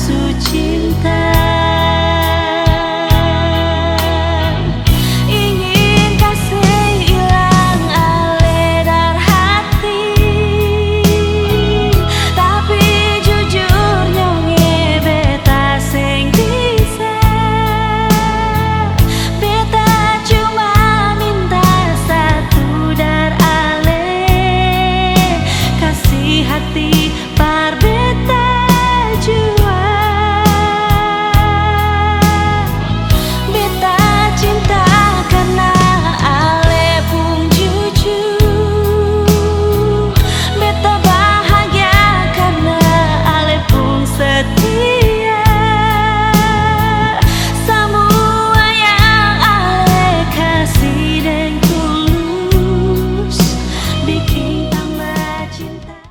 palsu cinta.